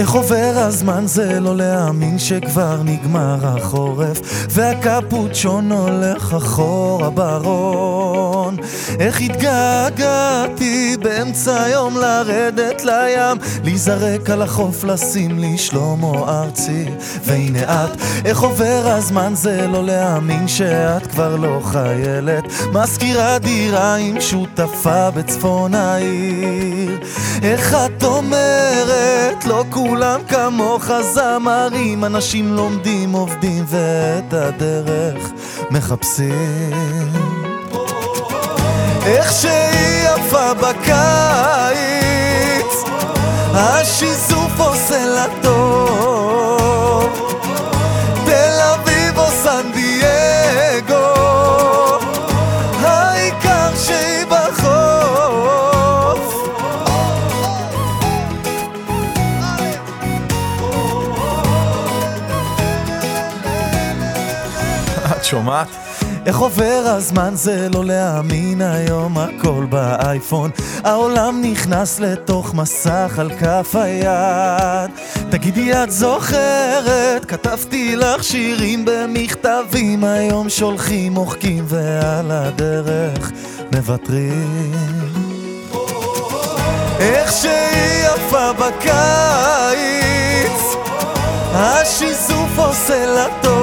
איך עובר הזמן זה לא להאמין שכבר נגמר החורף והקפוצ'ון הולך אחורה ברון. איך התגעגעתי באמצע היום לרדת לים להיזרק על החוף לשים לי שלמה ארצי. והנה את, איך עובר הזמן זה לא להאמין שאת כבר לא חיילת. מזכירה דירה עם שותפה בצפון העיר. איך את אומרת לא כולם כמוך זמרים אנשים לומדים עובדים ואת הדרך מחפשים. איך שהיא יפה בקיץ את שומעת? איך עובר הזמן? זה לא להאמין היום הכל באייפון. העולם נכנס לתוך מסך על כף היד. תגידי את זוכרת? כתבתי לך שירים במכתבים. היום שולחים מוחקים ועל הדרך מוותרים. איך שהיא יפה בקיץ השיזוף עושה לה טוב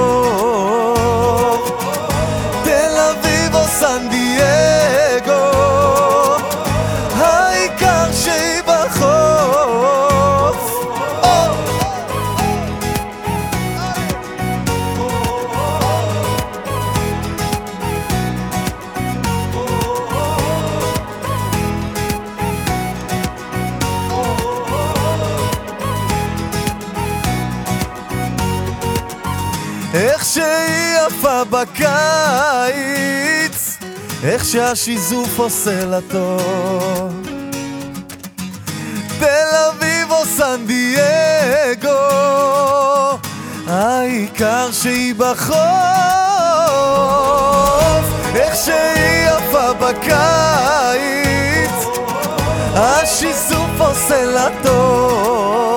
סן דייגו העיקר שהיא בחוף איך שהיא יפה בקיץ איך שהשיזוף עושה לה תל אביב או סן דייגו העיקר שהיא בחוף. איך שהיא יפה בקיץ השיזוף עושה לה טוב